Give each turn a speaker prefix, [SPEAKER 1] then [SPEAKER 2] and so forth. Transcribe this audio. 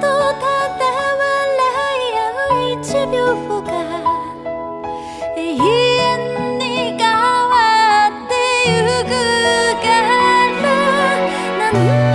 [SPEAKER 1] とただ笑い合う一秒が永遠に変わってゆくから